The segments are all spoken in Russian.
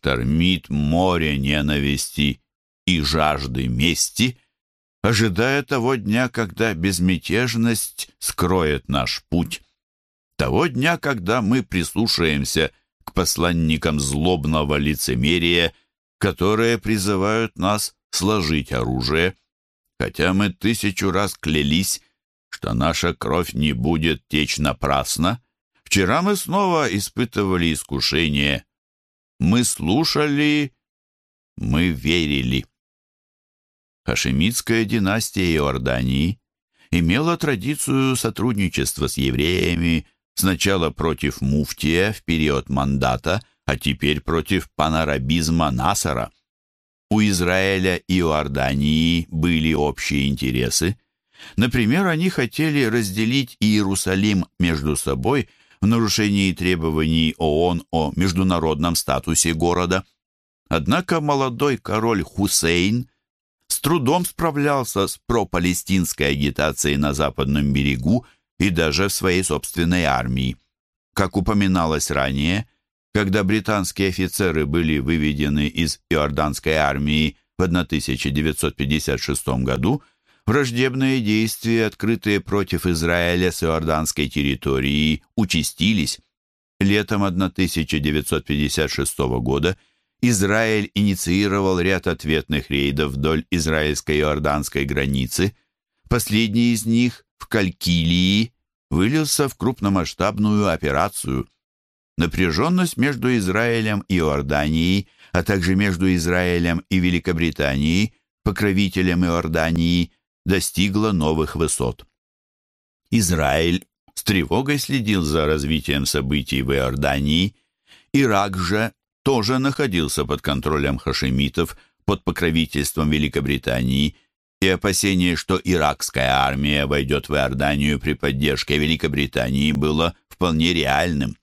штормит море ненависти и жажды мести, ожидая того дня, когда безмятежность скроет наш путь, того дня, когда мы прислушаемся к посланникам злобного лицемерия, которые призывают нас сложить оружие, хотя мы тысячу раз клялись, что наша кровь не будет течь напрасно, вчера мы снова испытывали искушение. Мы слушали, мы верили. Хашемитская династия Иордании имела традицию сотрудничества с евреями сначала против муфтия в период мандата, а теперь против панарабизма Насара. У Израиля и Иордании были общие интересы. Например, они хотели разделить Иерусалим между собой в нарушении требований ООН о международном статусе города. Однако молодой король Хусейн с трудом справлялся с пропалестинской агитацией на западном берегу и даже в своей собственной армии. Как упоминалось ранее, когда британские офицеры были выведены из иорданской армии в 1956 году, враждебные действия, открытые против Израиля с иорданской территории, участились. Летом 1956 года Израиль инициировал ряд ответных рейдов вдоль израильско-иорданской границы. Последний из них в Калькилии вылился в крупномасштабную операцию. Напряженность между Израилем и Иорданией, а также между Израилем и Великобританией, покровителем Иордании, достигла новых высот. Израиль с тревогой следил за развитием событий в Иордании. Ирак же тоже находился под контролем хашемитов под покровительством Великобритании, и опасение, что иракская армия войдет в Иорданию при поддержке Великобритании, было вполне реальным.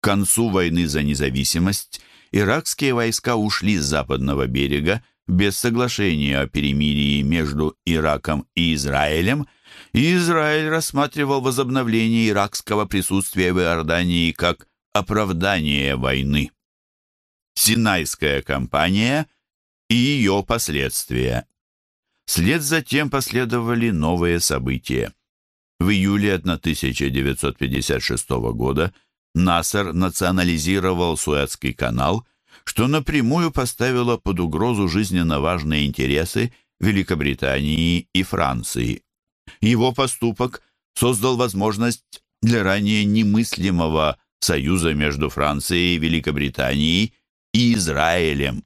К концу войны за независимость иракские войска ушли с западного берега без соглашения о перемирии между Ираком и Израилем, Израиль рассматривал возобновление иракского присутствия в Иордании как оправдание войны. Синайская кампания и ее последствия. Вслед за тем последовали новые события. В июле 1956 года Насер национализировал Суэцкий канал, что напрямую поставило под угрозу жизненно важные интересы Великобритании и Франции. Его поступок создал возможность для ранее немыслимого союза между Францией, Великобританией и Израилем.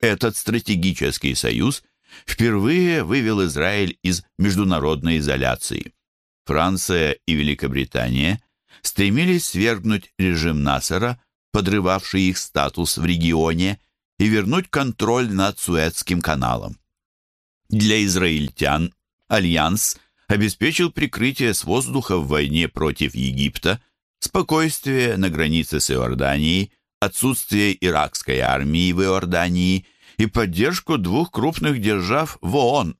Этот стратегический союз впервые вывел Израиль из международной изоляции. Франция и Великобритания стремились свергнуть режим Насера, подрывавший их статус в регионе, и вернуть контроль над Суэцким каналом. Для израильтян Альянс обеспечил прикрытие с воздуха в войне против Египта, спокойствие на границе с Иорданией, отсутствие иракской армии в Иордании и поддержку двух крупных держав в ООН.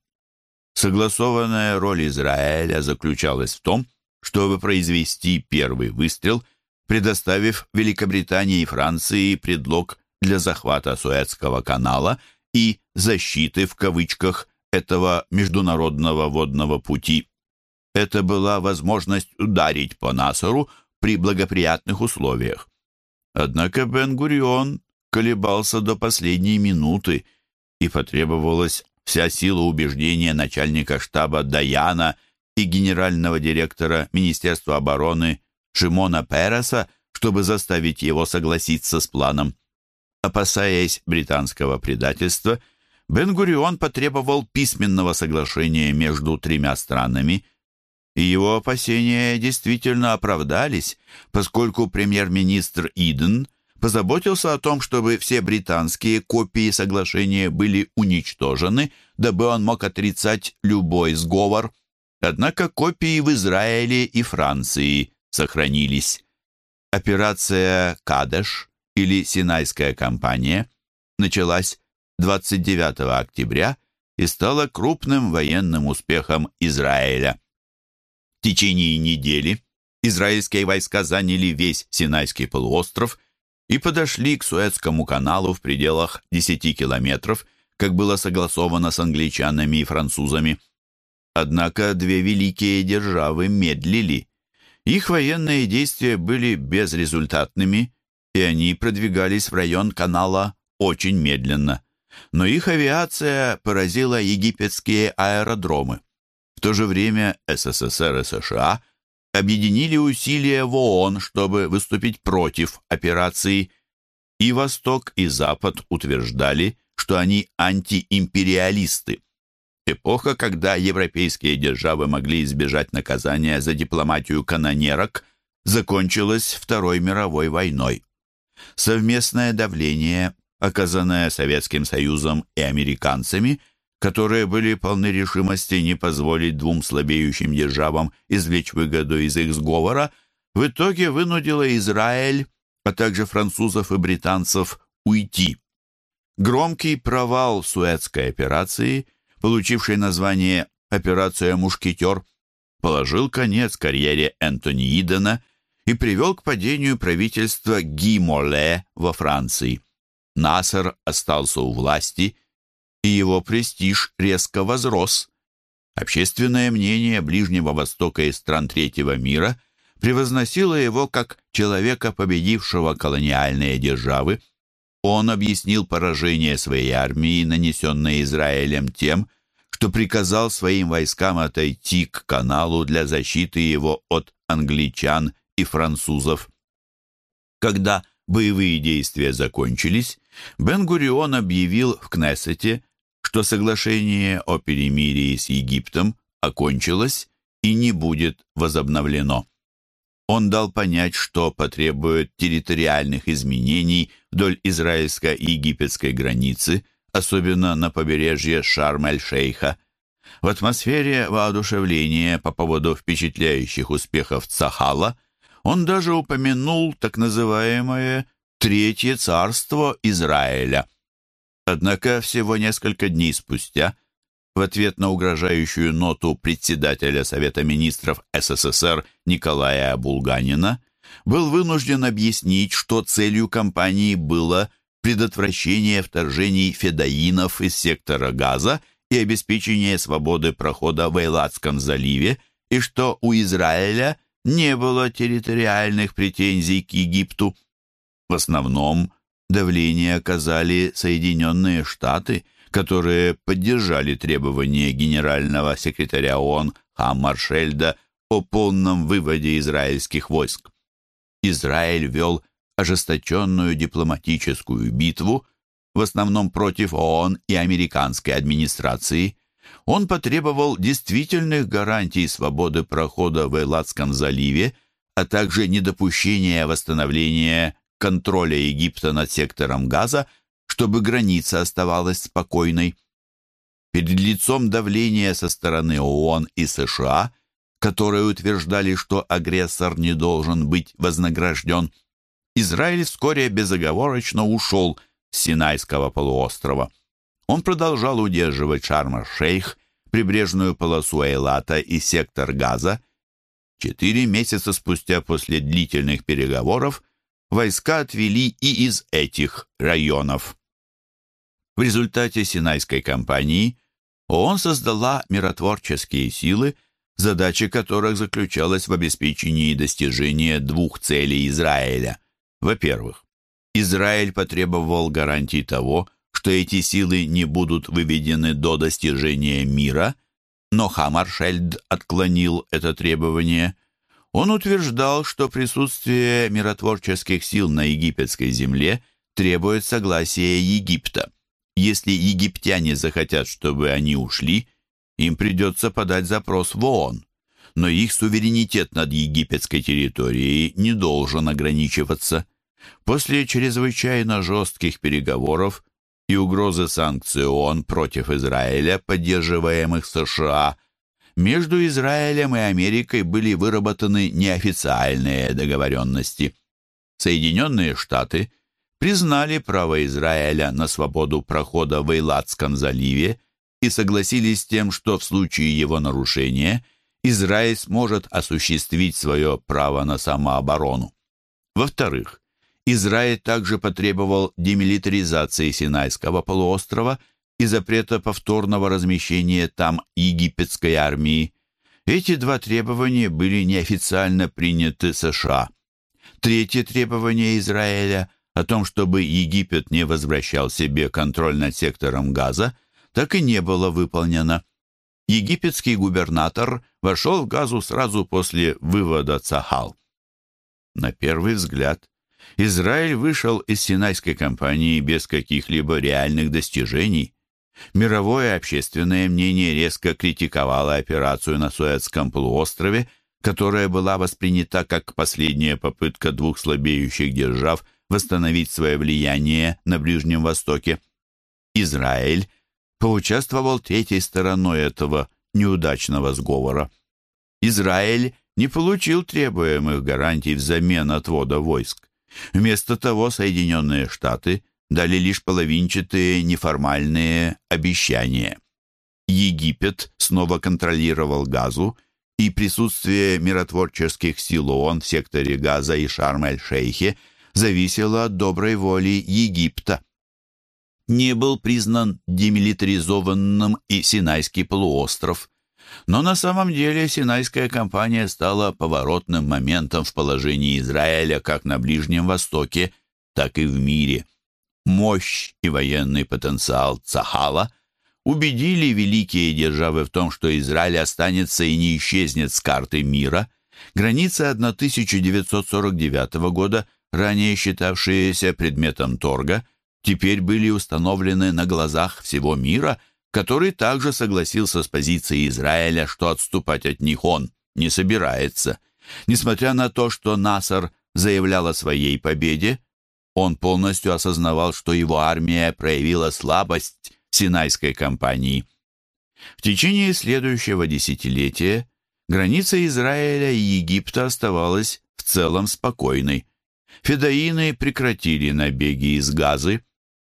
Согласованная роль Израиля заключалась в том, чтобы произвести первый выстрел, предоставив Великобритании и Франции предлог для захвата Суэцкого канала и «защиты» в кавычках этого международного водного пути. Это была возможность ударить по Насару при благоприятных условиях. Однако Бен-Гурион колебался до последней минуты, и потребовалась вся сила убеждения начальника штаба Даяна и генерального директора Министерства обороны Шимона Переса, чтобы заставить его согласиться с планом. Опасаясь британского предательства, Бен-Гурион потребовал письменного соглашения между тремя странами, и его опасения действительно оправдались, поскольку премьер-министр Иден позаботился о том, чтобы все британские копии соглашения были уничтожены, дабы он мог отрицать любой сговор. Однако копии в Израиле и Франции сохранились. Операция «Кадеш» или «Синайская кампания» началась 29 октября и стала крупным военным успехом Израиля. В течение недели израильские войска заняли весь Синайский полуостров и подошли к Суэцкому каналу в пределах 10 километров, как было согласовано с англичанами и французами. Однако две великие державы медлили. Их военные действия были безрезультатными, и они продвигались в район канала очень медленно. Но их авиация поразила египетские аэродромы. В то же время СССР и США объединили усилия в ООН, чтобы выступить против операции. И Восток, и Запад утверждали, что они антиимпериалисты. Эпоха, когда европейские державы могли избежать наказания за дипломатию канонерок, закончилась Второй мировой войной. Совместное давление, оказанное Советским Союзом и американцами, которые были полны решимости не позволить двум слабеющим державам извлечь выгоду из их сговора, в итоге вынудило Израиль, а также французов и британцев уйти. Громкий провал Суэцкой операции – получивший название «Операция Мушкетер», положил конец карьере Энтони Идена и привел к падению правительства Ги Моле во Франции. Насер остался у власти, и его престиж резко возрос. Общественное мнение Ближнего Востока и стран Третьего мира превозносило его как человека, победившего колониальные державы, он объяснил поражение своей армии, нанесенное Израилем, тем, что приказал своим войскам отойти к каналу для защиты его от англичан и французов. Когда боевые действия закончились, Бен-Гурион объявил в Кнессете, что соглашение о перемирии с Египтом окончилось и не будет возобновлено. Он дал понять, что потребует территориальных изменений вдоль израильско-египетской границы, особенно на побережье Шарм-эль-Шейха. В атмосфере воодушевления по поводу впечатляющих успехов Цахала он даже упомянул так называемое «Третье царство Израиля». Однако всего несколько дней спустя в ответ на угрожающую ноту председателя Совета министров СССР Николая Булганина был вынужден объяснить, что целью кампании было предотвращение вторжений федоинов из сектора Газа и обеспечение свободы прохода в Эйлатском заливе, и что у Израиля не было территориальных претензий к Египту. В основном давление оказали Соединенные Штаты – которые поддержали требования генерального секретаря ООН Хаммаршельда о полном выводе израильских войск. Израиль вел ожесточенную дипломатическую битву, в основном против ООН и американской администрации. Он потребовал действительных гарантий свободы прохода в Эйлатском заливе, а также недопущения восстановления контроля Египта над сектором Газа – чтобы граница оставалась спокойной. Перед лицом давления со стороны ООН и США, которые утверждали, что агрессор не должен быть вознагражден, Израиль вскоре безоговорочно ушел с Синайского полуострова. Он продолжал удерживать Шарм-шейх, прибрежную полосу Эйлата и сектор Газа. Четыре месяца спустя после длительных переговоров войска отвели и из этих районов. В результате Синайской кампании ООН создала миротворческие силы, задача которых заключалась в обеспечении достижения двух целей Израиля. Во-первых, Израиль потребовал гарантий того, что эти силы не будут выведены до достижения мира, но Хамаршельд отклонил это требование. Он утверждал, что присутствие миротворческих сил на египетской земле требует согласия Египта. Если египтяне захотят, чтобы они ушли, им придется подать запрос в ООН. Но их суверенитет над египетской территорией не должен ограничиваться. После чрезвычайно жестких переговоров и угрозы санкций ООН против Израиля, поддерживаемых США, между Израилем и Америкой были выработаны неофициальные договоренности. Соединенные Штаты – признали право Израиля на свободу прохода в Эйлатском заливе и согласились с тем, что в случае его нарушения Израиль сможет осуществить свое право на самооборону. Во-вторых, Израиль также потребовал демилитаризации Синайского полуострова и запрета повторного размещения там египетской армии. Эти два требования были неофициально приняты США. Третье требование Израиля о том, чтобы Египет не возвращал себе контроль над сектором Газа, так и не было выполнено. Египетский губернатор вошел в Газу сразу после вывода Цахал. На первый взгляд, Израиль вышел из Синайской кампании без каких-либо реальных достижений. Мировое общественное мнение резко критиковало операцию на Суэцком полуострове, которая была воспринята как последняя попытка двух слабеющих держав восстановить свое влияние на Ближнем Востоке. Израиль поучаствовал третьей стороной этого неудачного сговора. Израиль не получил требуемых гарантий взамен отвода войск. Вместо того Соединенные Штаты дали лишь половинчатые неформальные обещания. Египет снова контролировал Газу, и присутствие миротворческих сил ООН в секторе Газа и Шарм-эль-Шейхе зависело от доброй воли Египта. Не был признан демилитаризованным и Синайский полуостров. Но на самом деле Синайская кампания стала поворотным моментом в положении Израиля как на Ближнем Востоке, так и в мире. Мощь и военный потенциал Цахала убедили великие державы в том, что Израиль останется и не исчезнет с карты мира. Границы 1949 года, ранее считавшиеся предметом торга, теперь были установлены на глазах всего мира – который также согласился с позицией Израиля, что отступать от них он не собирается. Несмотря на то, что Насар заявлял о своей победе, он полностью осознавал, что его армия проявила слабость Синайской кампании. В течение следующего десятилетия граница Израиля и Египта оставалась в целом спокойной. Федоины прекратили набеги из Газы,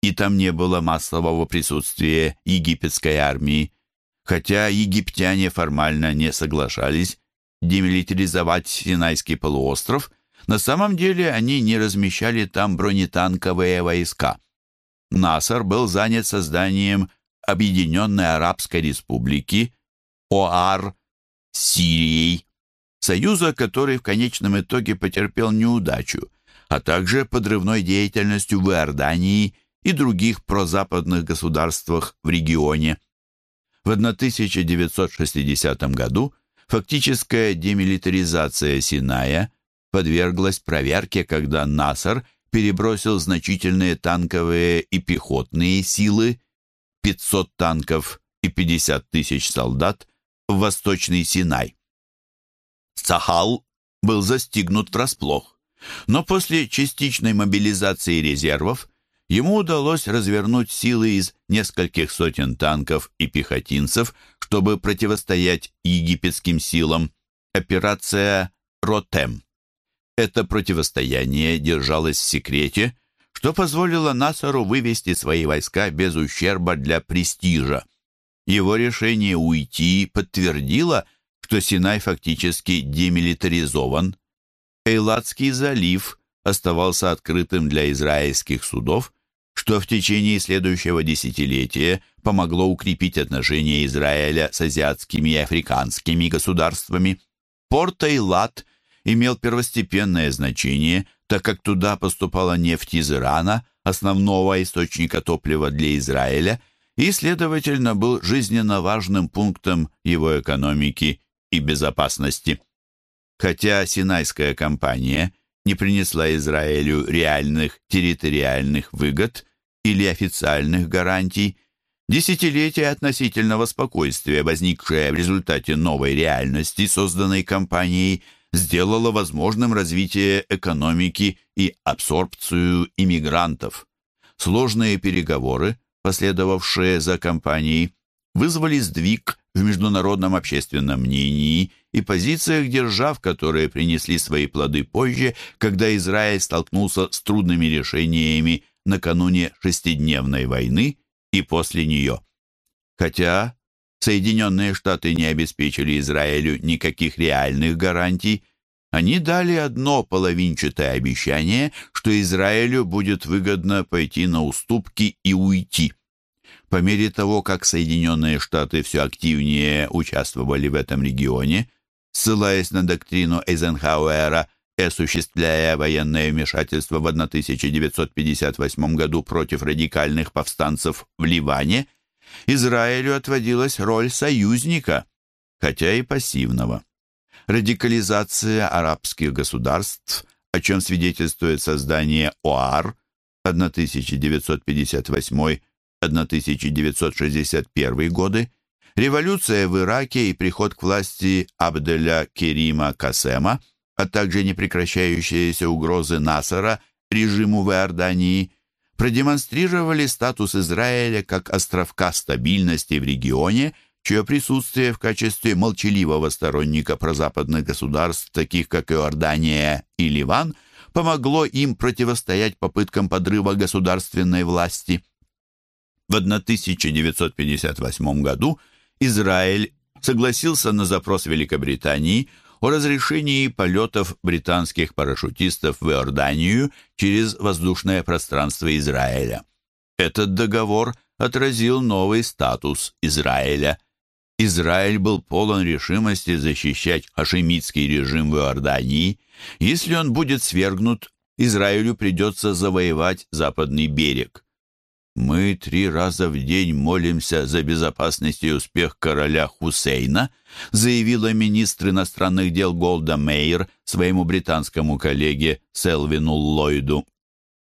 и там не было массового присутствия египетской армии, хотя египтяне формально не соглашались демилитаризовать Синайский полуостров, на самом деле они не размещали там бронетанковые войска. Насар был занят созданием Объединенной Арабской Республики, ОАР, Сирией, союза, который в конечном итоге потерпел неудачу, а также подрывной деятельностью в Иордании и других прозападных государствах в регионе. В 1960 году фактическая демилитаризация Синая подверглась проверке, когда Насар перебросил значительные танковые и пехотные силы, 500 танков и 50 тысяч солдат, в Восточный Синай. Сахал был застигнут врасплох, но после частичной мобилизации резервов ему удалось развернуть силы из нескольких сотен танков и пехотинцев, чтобы противостоять египетским силам. Операция «Ротем». Это противостояние держалось в секрете, что позволило Насару вывести свои войска без ущерба для престижа. Его решение уйти подтвердило, что Синай фактически демилитаризован. Эйладский залив оставался открытым для израильских судов, что в течение следующего десятилетия помогло укрепить отношения Израиля с азиатскими и африканскими государствами. Порт Эйлат имел первостепенное значение, так как туда поступала нефть из Ирана, основного источника топлива для Израиля, и, следовательно, был жизненно важным пунктом его экономики и безопасности. Хотя Синайская компания не принесла Израилю реальных территориальных выгод, или официальных гарантий, десятилетие относительного спокойствия, возникшее в результате новой реальности, созданной компанией, сделало возможным развитие экономики и абсорбцию иммигрантов. Сложные переговоры, последовавшие за компанией, вызвали сдвиг в международном общественном мнении и позициях держав, которые принесли свои плоды позже, когда Израиль столкнулся с трудными решениями накануне шестидневной войны и после нее. Хотя Соединенные Штаты не обеспечили Израилю никаких реальных гарантий, Они дали одно половинчатое обещание, что Израилю будет выгодно пойти на уступки и уйти. По мере того, как Соединенные Штаты все активнее участвовали в этом регионе, ссылаясь на доктрину Эйзенхауэра и осуществляя военное вмешательство в 1958 году против радикальных повстанцев в Ливане, Израилю отводилась роль союзника, хотя и пассивного. Радикализация арабских государств, о чем свидетельствует создание ОАР 1958-1961 годы, революция в Ираке и приход к власти Абделя Керима Касема, а также непрекращающиеся угрозы Насара режиму в Иордании продемонстрировали статус Израиля как островка стабильности в регионе, чье присутствие в качестве молчаливого сторонника прозападных государств, таких как Иордания и Ливан, помогло им противостоять попыткам подрыва государственной власти. В 1958 году Израиль согласился на запрос Великобритании о разрешении полетов британских парашютистов в Иорданию через воздушное пространство Израиля. Этот договор отразил новый статус Израиля. Израиль был полон решимости защищать хашемитский режим в Иордании. Если он будет свергнут, Израилю придется завоевать западный берег. Мы три раза в день молимся за безопасность и успех короля Хусейна, заявила министр иностранных дел Голда Мейер своему британскому коллеге Селвину Ллойду.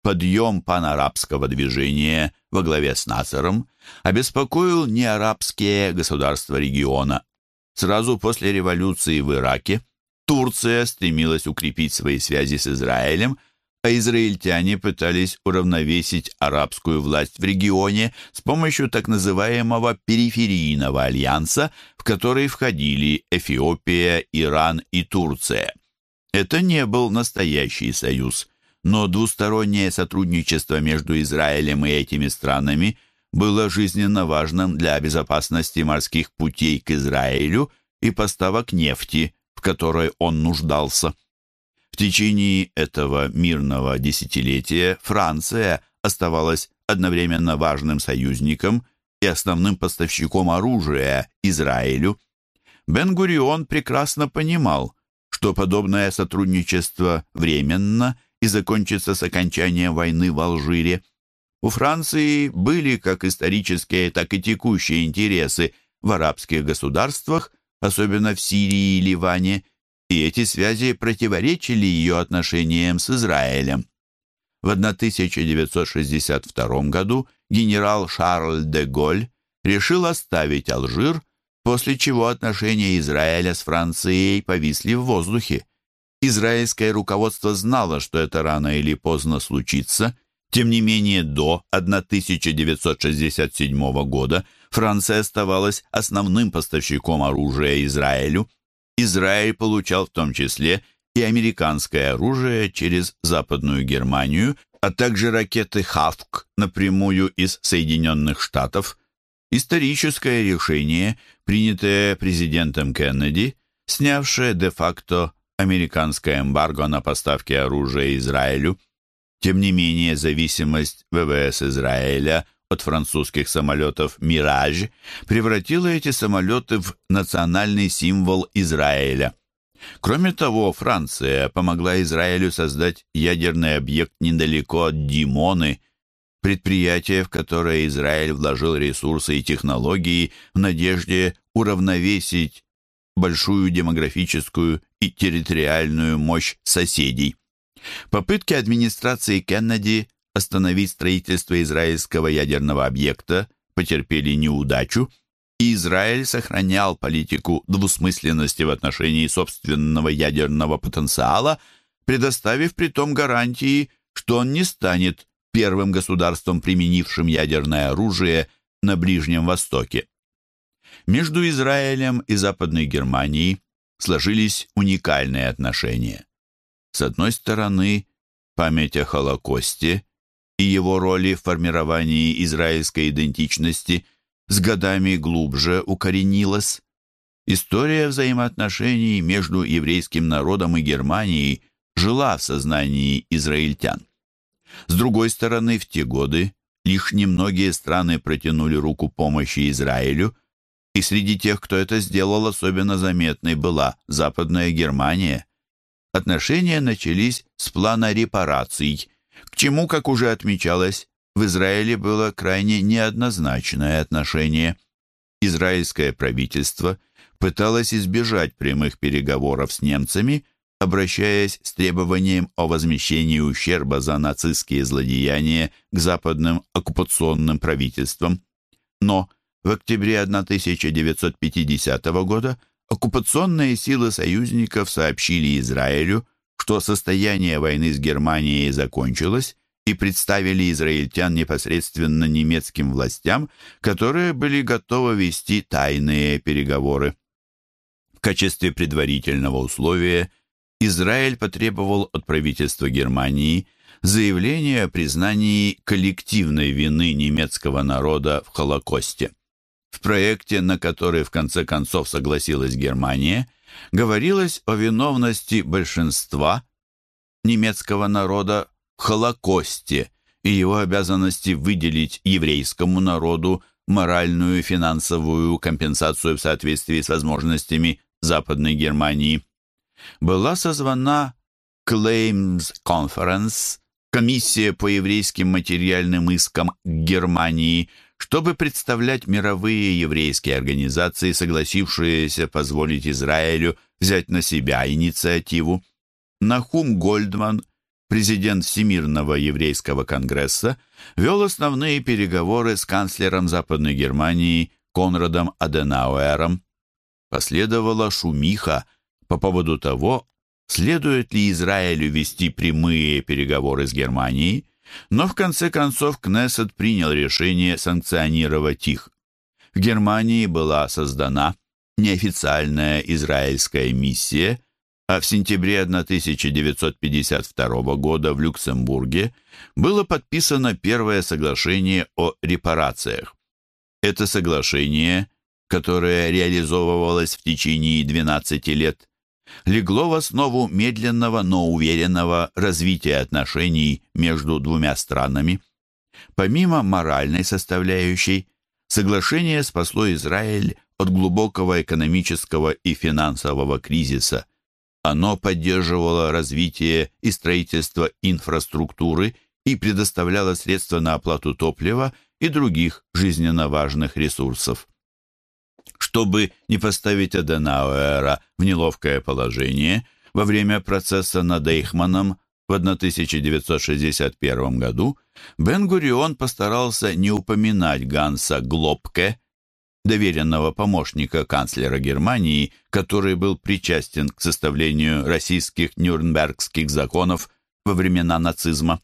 Подъем панарабского движения во главе с Насером обеспокоил неарабские государства региона. Сразу после революции в Ираке Турция стремилась укрепить свои связи с Израилем – а израильтяне пытались уравновесить арабскую власть в регионе с помощью так называемого периферийного альянса, в который входили Эфиопия, Иран и Турция. Это не был настоящий союз, но двустороннее сотрудничество между Израилем и этими странами было жизненно важным для безопасности морских путей к Израилю и поставок нефти, в которой он нуждался. В течение этого мирного десятилетия Франция оставалась одновременно важным союзником и основным поставщиком оружия Израилю. Бен-Гурион прекрасно понимал, что подобное сотрудничество временно и закончится с окончанием войны в Алжире. У Франции были как исторические, так и текущие интересы в арабских государствах, особенно в Сирии и Ливане, и эти связи противоречили ее отношениям с Израилем. В 1962 году генерал Шарль де Голь решил оставить Алжир, после чего отношения Израиля с Францией повисли в воздухе. Израильское руководство знало, что это рано или поздно случится. Тем не менее, до 1967 года Франция оставалась основным поставщиком оружия Израилю. Израиль получал в том числе и американское оружие через Западную Германию, а также ракеты «Хавк» напрямую из Соединенных Штатов. Историческое решение, принятое президентом Кеннеди, снявшее де-факто американское эмбарго на поставки оружия Израилю. Тем не менее, зависимость ВВС Израиля от французских самолетов «Мираж» превратила эти самолеты в национальный символ Израиля. Кроме того, Франция помогла Израилю создать ядерный объект недалеко от Димоны, предприятие, в которое Израиль вложил ресурсы и технологии в надежде уравновесить большую демографическую и территориальную мощь соседей. Попытки администрации Кеннеди остановить строительство израильского ядерного объекта потерпели неудачу, и Израиль сохранял политику двусмысленности в отношении собственного ядерного потенциала, предоставив при том гарантии, что он не станет первым государством, применившим ядерное оружие на Ближнем Востоке. Между Израилем и Западной Германией сложились уникальные отношения. С одной стороны, память о Холокосте и его роли в формировании израильской идентичности с годами глубже укоренилась. История взаимоотношений между еврейским народом и Германией жила в сознании израильтян. С другой стороны, в те годы лишь немногие страны протянули руку помощи Израилю, и среди тех, кто это сделал, особенно заметной была Западная Германия. Отношения начались с плана репараций, к чему, как уже отмечалось, в Израиле было крайне неоднозначное отношение. Израильское правительство пыталось избежать прямых переговоров с немцами, обращаясь с требованием о возмещении ущерба за нацистские злодеяния к западным оккупационным правительствам. Но в октябре 1950 года оккупационные силы союзников сообщили Израилю, что состояние войны с Германией закончилось, и представили израильтян непосредственно немецким властям, которые были готовы вести тайные переговоры. В качестве предварительного условия Израиль потребовал от правительства Германии заявление о признании коллективной вины немецкого народа в Холокосте. В проекте, на который в конце концов согласилась Германия, говорилось о виновности большинства немецкого народа в Холокосте и его обязанности выделить еврейскому народу моральную и финансовую компенсацию в соответствии с возможностями Западной Германии. Была созвана Claims Conference, комиссия по еврейским материальным искам Германии, чтобы представлять мировые еврейские организации, согласившиеся позволить Израилю взять на себя инициативу. Нахум Гольдман, президент Всемирного еврейского конгресса, вел основные переговоры с канцлером Западной Германии Конрадом Аденауэром. Последовала шумиха по поводу того, следует ли Израилю вести прямые переговоры с Германией, но в конце концов Кнессет принял решение санкционировать их. В Германии была создана неофициальная израильская миссия, а в сентябре 1952 года в Люксембурге было подписано первое соглашение о репарациях. Это соглашение, которое реализовывалось в течение 12 лет, легло в основу медленного, но уверенного развития отношений между двумя странами. Помимо моральной составляющей, соглашение спасло Израиль от глубокого экономического и финансового кризиса. Оно поддерживало развитие и строительство инфраструктуры и предоставляло средства на оплату топлива и других жизненно важных ресурсов. Чтобы не поставить Аденауэра в неловкое положение, во время процесса над Эйхманом в 1961 году Бен-Гурион постарался не упоминать Ганса Глобке, доверенного помощника канцлера Германии, который был причастен к составлению российских нюрнбергских законов во времена нацизма.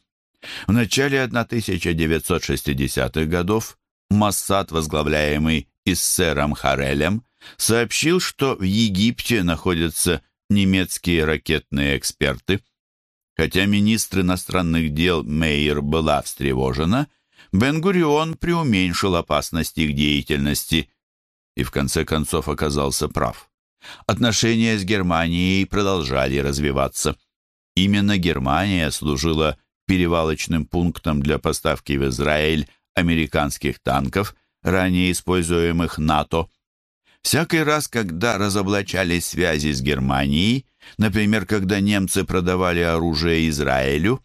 В начале 1960-х годов Моссад, возглавляемый Иссером Харелем, сообщил, что в Египте находятся немецкие ракетные эксперты. Хотя министр иностранных дел Мейер была встревожена, Бен-Гурион преуменьшил опасность их деятельности и в конце концов оказался прав. Отношения с Германией продолжали развиваться. Именно Германия служила перевалочным пунктом для поставки в Израиль американских танков, ранее используемых НАТО. Всякий раз, когда разоблачались связи с Германией, например, когда немцы продавали оружие Израилю,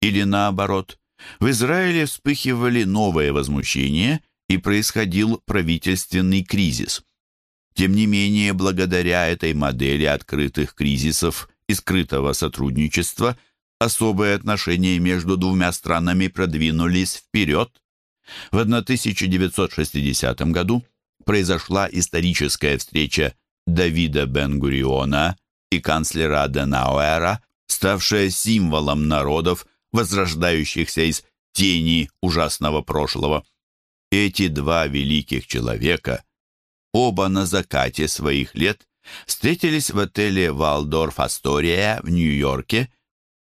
или наоборот, в Израиле вспыхивали новые возмущения и происходил правительственный кризис. Тем не менее, благодаря этой модели открытых кризисов и скрытого сотрудничества, особые отношения между двумя странами продвинулись вперед. В 1960 году произошла историческая встреча Давида Бен-Гуриона и канцлера Аденауэра, ставшая символом народов, возрождающихся из тени ужасного прошлого. Эти два великих человека, оба на закате своих лет, встретились в отеле «Валдорф Астория» в Нью-Йорке,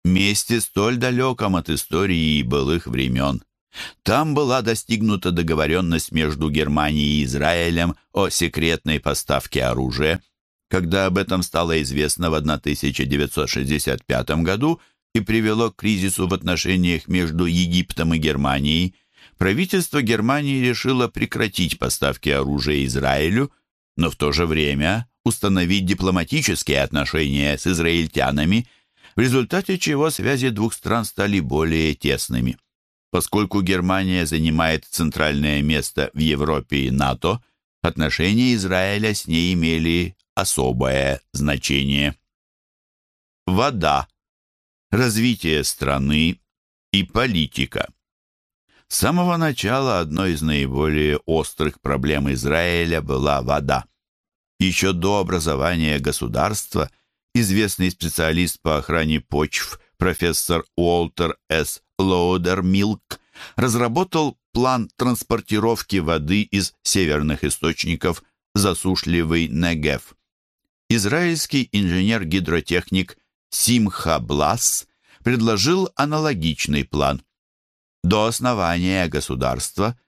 месте столь далеком от истории и былых времен. Там была достигнута договоренность между Германией и Израилем о секретной поставке оружия. Когда об этом стало известно в 1965 году и привело к кризису в отношениях между Египтом и Германией, правительство Германии решило прекратить поставки оружия Израилю, но в то же время установить дипломатические отношения с израильтянами, в результате чего связи двух стран стали более тесными. Поскольку Германия занимает центральное место в Европе и НАТО, отношения Израиля с ней имели особое значение. Вода, развитие страны и политика. С самого начала одной из наиболее острых проблем Израиля была вода. Еще до образования государства известный специалист по охране почв профессор Уолтер С. Лоудермилк разработал план транспортировки воды из северных источников засушливый Негев. Израильский инженер-гидротехник Симха Блас предложил аналогичный план. До основания государства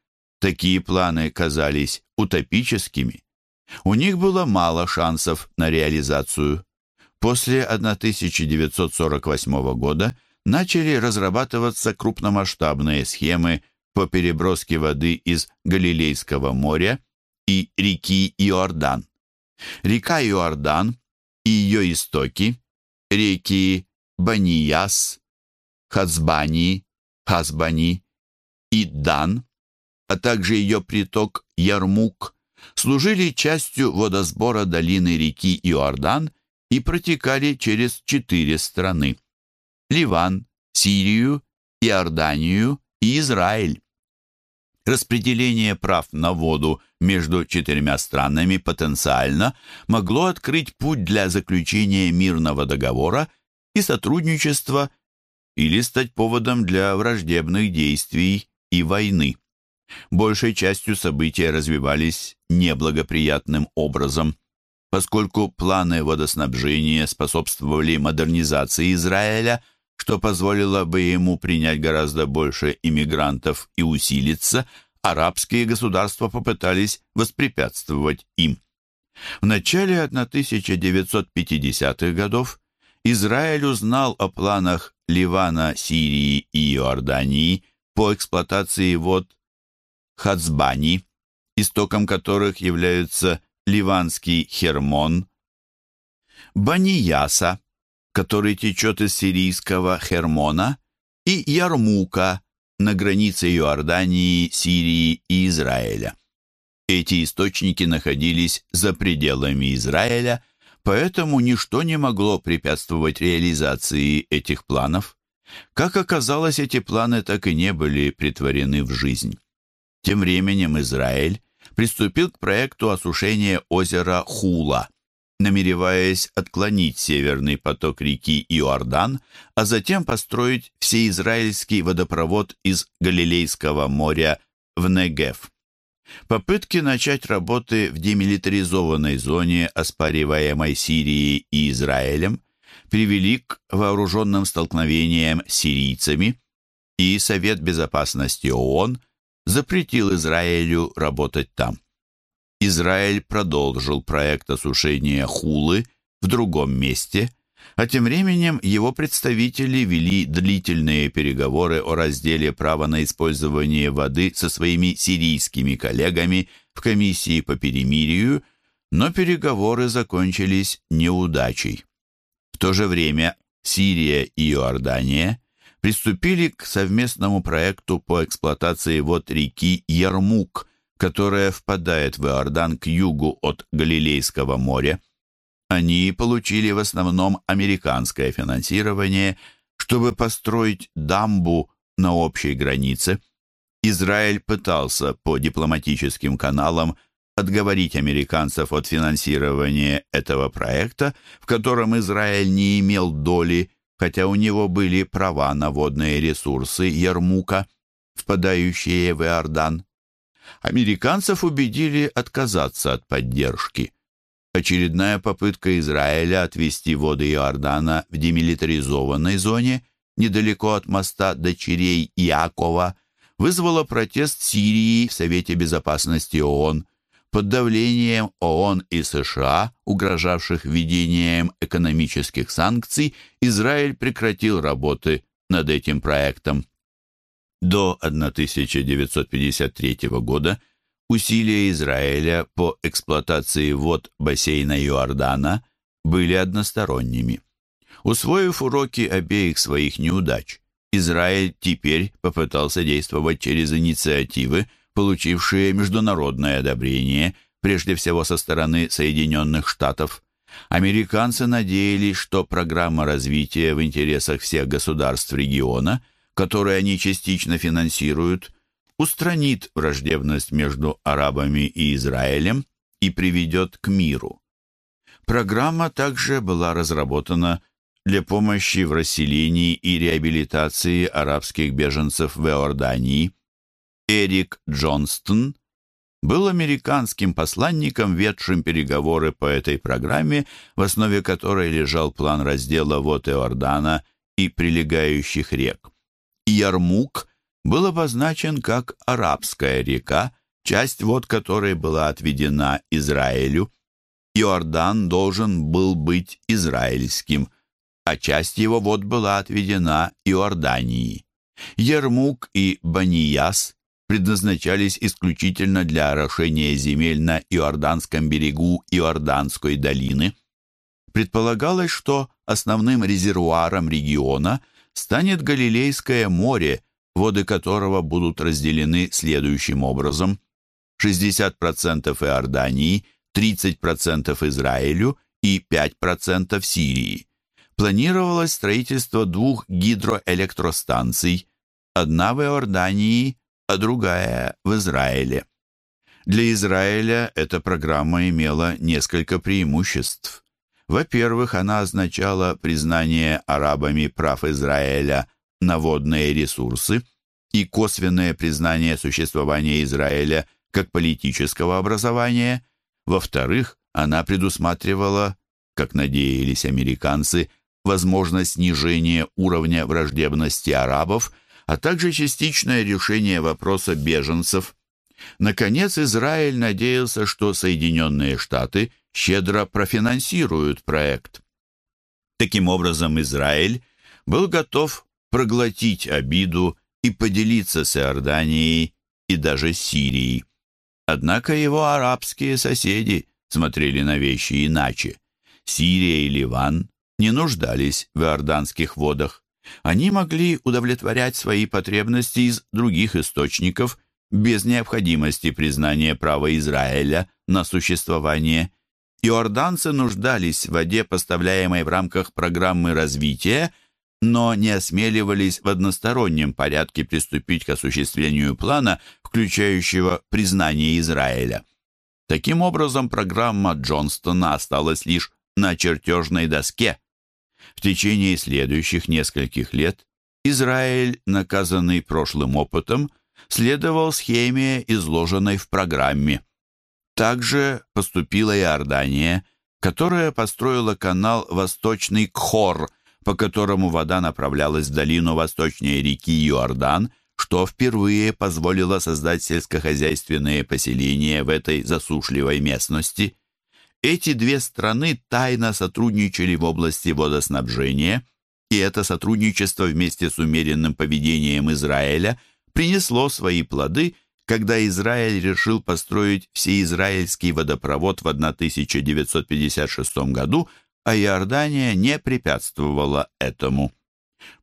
такие планы казались утопическими. У них было мало шансов на реализацию. После 1948 года начали разрабатываться крупномасштабные схемы по переброске воды из Галилейского моря и реки Иордан. Река Иордан и ее истоки, реки Банияс, Хазбани, Хазбани и Дан, а также ее приток Ярмук, служили частью водосбора долины реки Иордан и протекали через четыре страны – Ливан, Сирию, Иорданию и Израиль. Распределение прав на воду между четырьмя странами потенциально могло открыть путь для заключения мирного договора и сотрудничества или стать поводом для враждебных действий и войны. Большей частью события развивались неблагоприятным образом. Поскольку планы водоснабжения способствовали модернизации Израиля, что позволило бы ему принять гораздо больше иммигрантов и усилиться, арабские государства попытались воспрепятствовать им. В начале 1950-х годов Израиль узнал о планах Ливана, Сирии и Иордании по эксплуатации вод Хацбани, истоком которых являются ливанский Хермон, Банияса, который течет из сирийского Хермона, и Ярмука на границе Иордании, Сирии и Израиля. Эти источники находились за пределами Израиля, поэтому ничто не могло препятствовать реализации этих планов. Как оказалось, эти планы так и не были притворены в жизнь. Тем временем Израиль приступил к проекту осушения озера Хула, намереваясь отклонить северный поток реки Иордан, а затем построить всеизраильский водопровод из Галилейского моря в Негев. Попытки начать работы в демилитаризованной зоне, оспариваемой Сирией и Израилем, привели к вооруженным столкновениям с сирийцами, и Совет Безопасности ООН – запретил Израилю работать там. Израиль продолжил проект осушения Хулы в другом месте, а тем временем его представители вели длительные переговоры о разделе права на использование воды со своими сирийскими коллегами в комиссии по перемирию, но переговоры закончились неудачей. В то же время Сирия и Иордания приступили к совместному проекту по эксплуатации вод реки Ярмук, которая впадает в Иордан к югу от Галилейского моря. Они получили в основном американское финансирование, чтобы построить дамбу на общей границе. Израиль пытался по дипломатическим каналам отговорить американцев от финансирования этого проекта, в котором Израиль не имел доли, хотя у него были права на водные ресурсы Ярмука, впадающие в Иордан. Американцев убедили отказаться от поддержки. Очередная попытка Израиля отвести воды Иордана в демилитаризованной зоне, недалеко от моста дочерей Иакова, вызвало протест Сирии в Совете Безопасности ООН. Под давлением ООН и США, угрожавших введением экономических санкций, Израиль прекратил работы над этим проектом. До 1953 года усилия Израиля по эксплуатации вод бассейна Иордана были односторонними. Усвоив уроки обеих своих неудач, Израиль теперь попытался действовать через инициативы, получившие международное одобрение, прежде всего со стороны Соединенных Штатов. Американцы надеялись, что программа развития в интересах всех государств региона, которые они частично финансируют, устранит враждебность между арабами и Израилем и приведет к миру. Программа также была разработана для помощи в расселении и реабилитации арабских беженцев в Иордании. Эрик Джонстон был американским посланником, ведшим переговоры по этой программе, в основе которой лежал план раздела вод Иордана и прилегающих рек. Ярмук был обозначен как арабская река, часть вод которой была отведена Израилю. Иордан должен был быть израильским а часть его вод была отведена Иордании. Ермук и Банияс предназначались исключительно для орошения земель на Иорданском берегу Иорданской долины. Предполагалось, что основным резервуаром региона станет Галилейское море, воды которого будут разделены следующим образом. 60% Иордании, 30% Израилю и 5% Сирии планировалось строительство двух гидроэлектростанций, одна в Иордании, а другая в Израиле. Для Израиля эта программа имела несколько преимуществ. Во-первых, она означала признание арабами прав Израиля на водные ресурсы и косвенное признание существования Израиля как политического образования. Во-вторых, она предусматривала, как надеялись американцы, возможность снижения уровня враждебности арабов, а также частичное решение вопроса беженцев. Наконец, Израиль надеялся, что Соединенные Штаты щедро профинансируют проект. Таким образом, Израиль был готов проглотить обиду и поделиться с Иорданией и даже Сирией. Однако его арабские соседи смотрели на вещи иначе. Сирия и Ливан не нуждались в иорданских водах. Они могли удовлетворять свои потребности из других источников без необходимости признания права Израиля на существование. Иорданцы нуждались в воде, поставляемой в рамках программы развития, но не осмеливались в одностороннем порядке приступить к осуществлению плана, включающего признание Израиля. Таким образом, программа Джонстона осталась лишь на чертежной доске. В течение следующих нескольких лет Израиль, наказанный прошлым опытом, следовал схеме, изложенной в программе. Также поступила Иордания, которая построила канал Восточный Кхор, по которому вода направлялась в долину восточнее реки Иордан, что впервые позволило создать сельскохозяйственные поселения в этой засушливой местности. Эти две страны тайно сотрудничали в области водоснабжения, и это сотрудничество вместе с умеренным поведением Израиля принесло свои плоды, когда Израиль решил построить всеизраильский водопровод в 1956 году, а Иордания не препятствовала этому.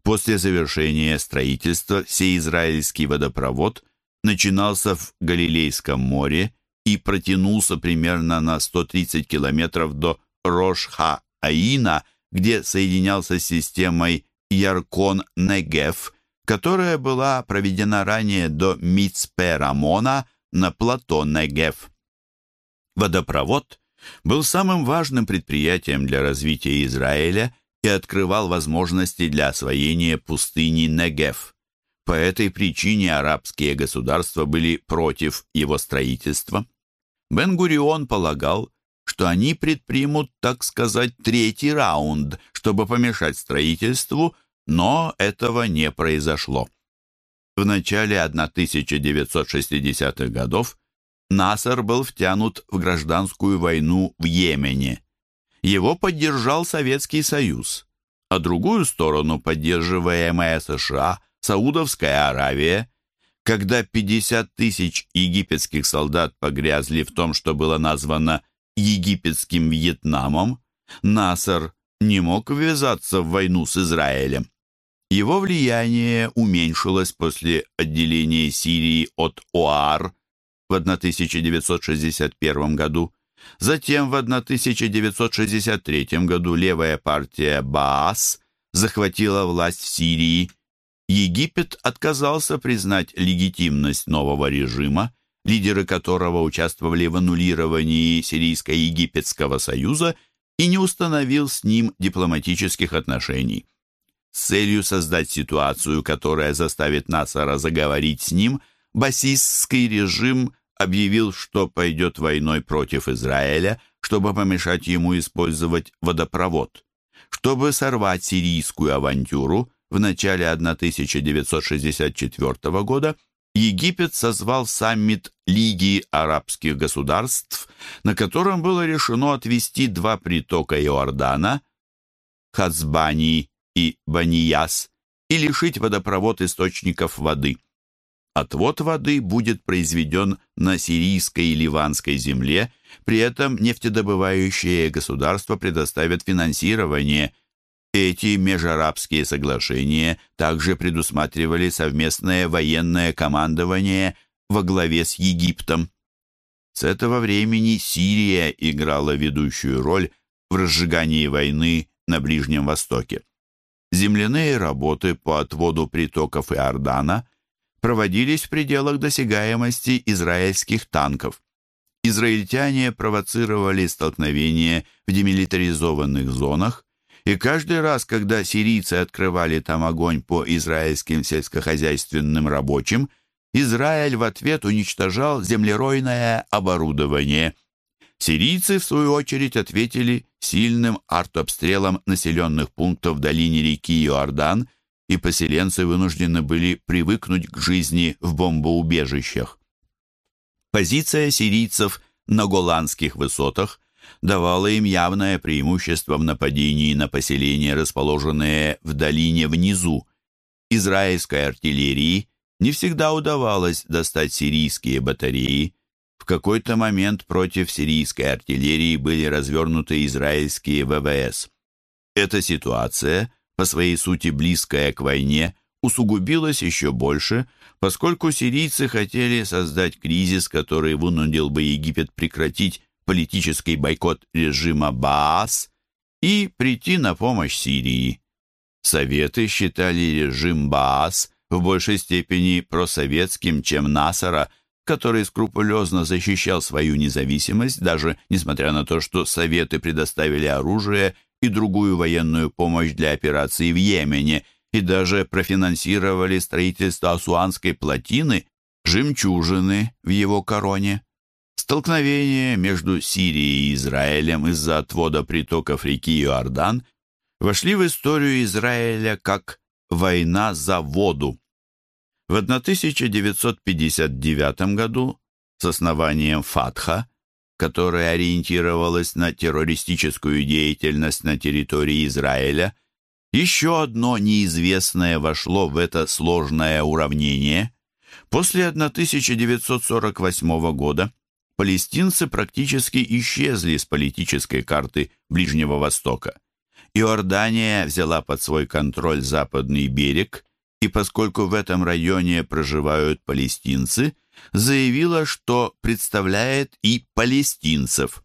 После завершения строительства всеизраильский водопровод начинался в Галилейском море и протянулся примерно на 130 километров до Рошха-Аина, где соединялся с системой Яркон-Негев, которая была проведена ранее до Мицпе-Рамона на плато Негев. Водопровод был самым важным предприятием для развития Израиля и открывал возможности для освоения пустыни Негев. По этой причине арабские государства были против его строительства. Бен-Гурион полагал, что они предпримут, так сказать, третий раунд, чтобы помешать строительству, но этого не произошло. в начале 1960-х годов Насер был втянут в гражданскую войну в Йемене. Его поддержал Советский Союз, а другую сторону, поддерживаемая США, Саудовская Аравия, когда 50 тысяч египетских солдат погрязли в том, что было названо египетским Вьетнамом, Насер не мог ввязаться в войну с Израилем. Его влияние уменьшилось после отделения Сирии от ОАР в 1961 году. Затем в 1963 году левая партия Баас захватила власть в Сирии. Египет отказался признать легитимность нового режима, лидеры которого участвовали в аннулировании Сирийско-Египетского союза и не установил с ним дипломатических отношений. С целью создать ситуацию, которая заставит Насара заговорить с ним, басистский режим объявил, что пойдет войной против Израиля, чтобы помешать ему использовать водопровод. Чтобы сорвать сирийскую авантюру, в начале 1964 года Египет созвал саммит Лиги арабских государств, на котором было решено отвести два притока Иордана, Хацбани и Банияс, и лишить водопровод источников воды. Отвод воды будет произведен на сирийской и ливанской земле, при этом нефтедобывающие государства предоставят финансирование эти межарабские соглашения также предусматривали совместное военное командование во главе с Египтом. С этого времени Сирия играла ведущую роль в разжигании войны на Ближнем Востоке. Земляные работы по отводу притоков Иордана проводились в пределах досягаемости израильских танков. Израильтяне провоцировали столкновения в демилитаризованных зонах, и каждый раз, когда сирийцы открывали там огонь по израильским сельскохозяйственным рабочим, Израиль в ответ уничтожал землеройное оборудование. Сирийцы, в свою очередь, ответили сильным артобстрелом населенных пунктов в долине реки Иордан, и поселенцы вынуждены были привыкнуть к жизни в бомбоубежищах. Позиция сирийцев на Голландских высотах давало им явное преимущество в нападении на поселения, расположенные в долине внизу. Израильской артиллерии не всегда удавалось достать сирийские батареи. В какой-то момент против сирийской артиллерии были развернуты израильские ВВС. Эта ситуация, по своей сути близкая к войне, усугубилась еще больше, поскольку сирийцы хотели создать кризис, который вынудил бы Египет прекратить политический бойкот режима Баас и прийти на помощь Сирии. Советы считали режим Баас в большей степени просоветским, чем Насара, который скрупулезно защищал свою независимость, даже несмотря на то, что Советы предоставили оружие и другую военную помощь для операций в Йемене и даже профинансировали строительство Асуанской плотины, жемчужины в его короне. Столкновение между Сирией и Израилем из-за отвода притоков реки Иордан вошли в историю Израиля как «война за воду». В 1959 году с основанием Фатха, которая ориентировалась на террористическую деятельность на территории Израиля, еще одно неизвестное вошло в это сложное уравнение. После 1948 года палестинцы практически исчезли с политической карты Ближнего Востока. Иордания взяла под свой контроль западный берег, и поскольку в этом районе проживают палестинцы, заявила, что представляет и палестинцев.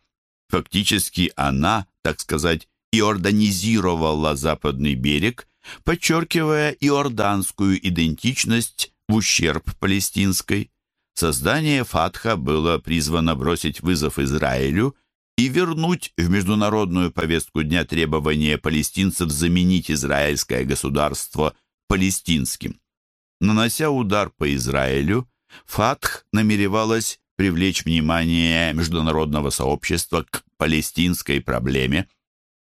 Фактически она, так сказать, иорданизировала западный берег, подчеркивая иорданскую идентичность в ущерб палестинской. Создание Фатха было призвано бросить вызов Израилю и вернуть в международную повестку дня требования палестинцев заменить израильское государство палестинским. Нанося удар по Израилю, Фатх намеревалась привлечь внимание международного сообщества к палестинской проблеме,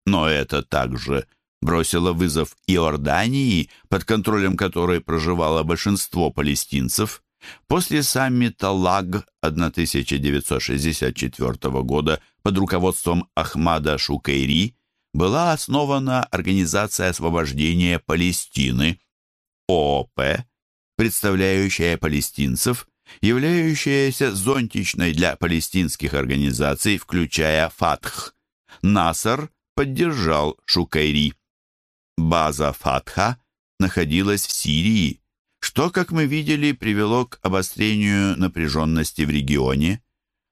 но это также бросила вызов Иордании, под контролем которой проживало большинство палестинцев. После саммита ЛАГ 1964 года под руководством Ахмада Шукейри была основана Организация освобождения Палестины, ООП, представляющая палестинцев, являющаяся зонтичной для палестинских организаций, включая ФАТХ. Насар поддержал Шукайри. База ФАТХа находилась в Сирии, что, как мы видели, привело к обострению напряженности в регионе.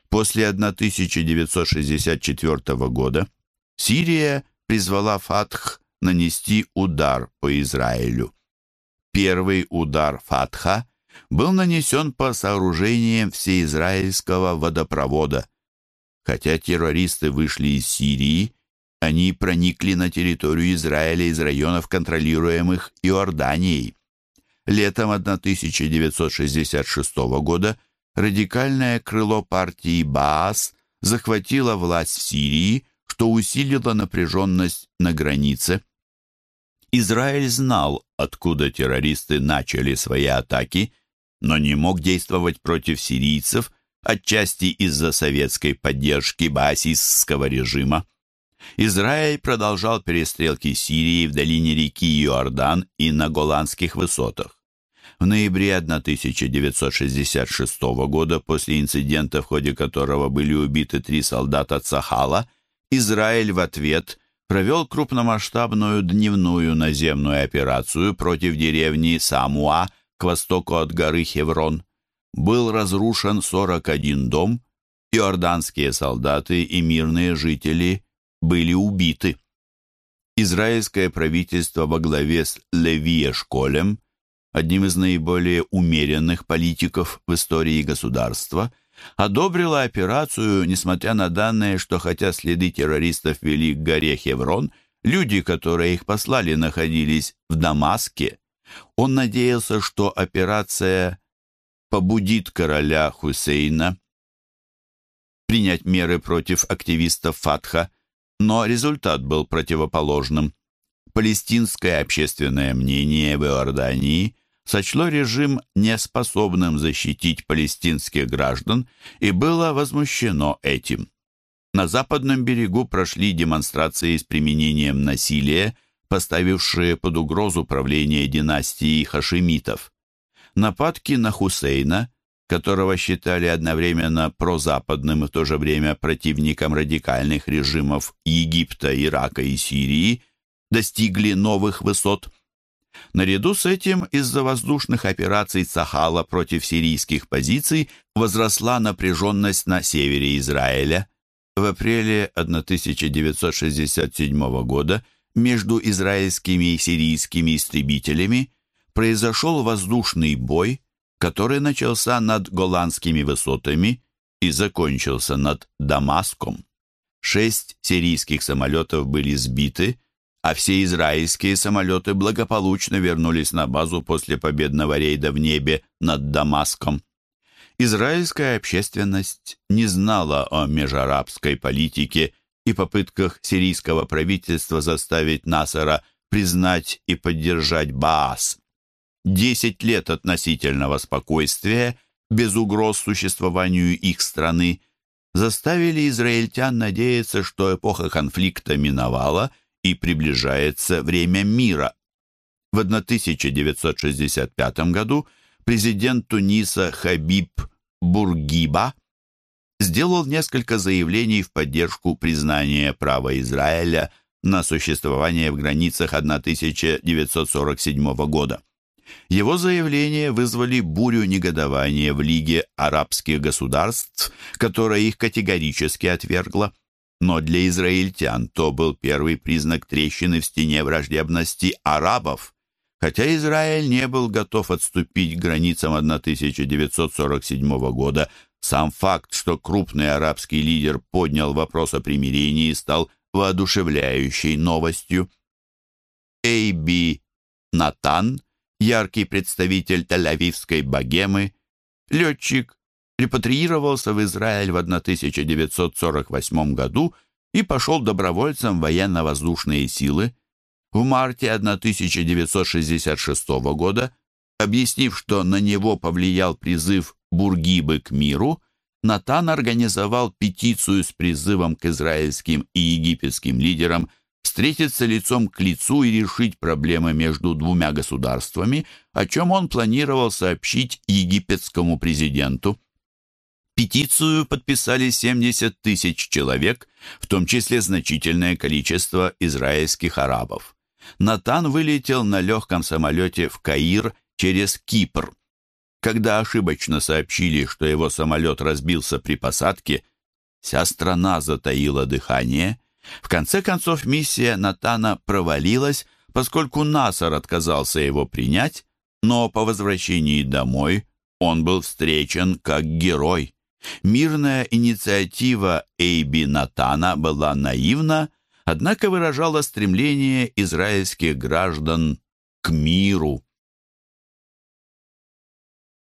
После 1964 года Сирия призвала Фатх нанести удар по Израилю. Первый удар Фатха был нанесен по сооружениям всеизраильского водопровода. Хотя террористы вышли из Сирии, они проникли на территорию Израиля из районов, контролируемых Иорданией. Летом 1966 года радикальное крыло партии Баас захватило власть в Сирии, что усилило напряженность на границе. Израиль знал, откуда террористы начали свои атаки, но не мог действовать против сирийцев, отчасти из-за советской поддержки баасистского режима. Израиль продолжал перестрелки Сирии в долине реки Иордан и на Голландских высотах. В ноябре 1966 года, после инцидента, в ходе которого были убиты три солдата Цахала, Израиль в ответ провел крупномасштабную дневную наземную операцию против деревни Самуа к востоку от горы Хеврон. Был разрушен 41 дом, иорданские солдаты и мирные жители были убиты. Израильское правительство во главе с Леви Эшколем, одним из наиболее умеренных политиков в истории государства, одобрило операцию, несмотря на данные, что хотя следы террористов вели к горе Хеврон, люди, которые их послали, находились в Дамаске. Он надеялся, что операция побудит короля Хусейна принять меры против активистов Фатха, но результат был противоположным. Палестинское общественное мнение в Иордании сочло режим неспособным защитить палестинских граждан и было возмущено этим. На западном берегу прошли демонстрации с применением насилия, поставившие под угрозу правление династии хашемитов. Нападки на Хусейна, которого считали одновременно прозападным и в то же время противником радикальных режимов Египта, Ирака и Сирии, достигли новых высот. Наряду с этим из-за воздушных операций Цахала против сирийских позиций возросла напряженность на севере Израиля. В апреле 1967 года между израильскими и сирийскими истребителями произошел воздушный бой, который начался над Голландскими высотами и закончился над Дамаском. Шесть сирийских самолетов были сбиты, а все израильские самолеты благополучно вернулись на базу после победного рейда в небе над Дамаском. Израильская общественность не знала о межарабской политике и попытках сирийского правительства заставить Насара признать и поддержать Баас. Десять лет относительного спокойствия, без угроз существованию их страны, заставили израильтян надеяться, что эпоха конфликта миновала и приближается время мира. В 1965 году президент Туниса Хабиб Бургиба сделал несколько заявлений в поддержку признания права Израиля на существование в границах 1947 года. Его заявления вызвали бурю негодования в Лиге арабских государств, которая их категорически отвергла. Но для израильтян то был первый признак трещины в стене враждебности арабов. Хотя Израиль не был готов отступить к границам 1947 года, сам факт, что крупный арабский лидер поднял вопрос о примирении, стал воодушевляющей новостью. Эйби Натан, яркий представитель Тель-Авивской богемы, летчик, репатриировался в Израиль в 1948 году и пошел добровольцем в военно-воздушные силы. В марте 1966 года, объяснив, что на него повлиял призыв Бургибы к миру, Натан организовал петицию с призывом к израильским и египетским лидерам встретиться лицом к лицу и решить проблемы между двумя государствами, о чем он планировал сообщить египетскому президенту. Петицию подписали 70 тысяч человек, в том числе значительное количество израильских арабов. Натан вылетел на легком самолете в Каир через Кипр. Когда ошибочно сообщили, что его самолет разбился при посадке, вся страна затаила дыхание. В конце концов миссия Натана провалилась, поскольку Насар отказался его принять, но по возвращении домой он был встречен как герой. Мирная инициатива Эйби Натана была наивна, однако выражала стремление израильских граждан к миру.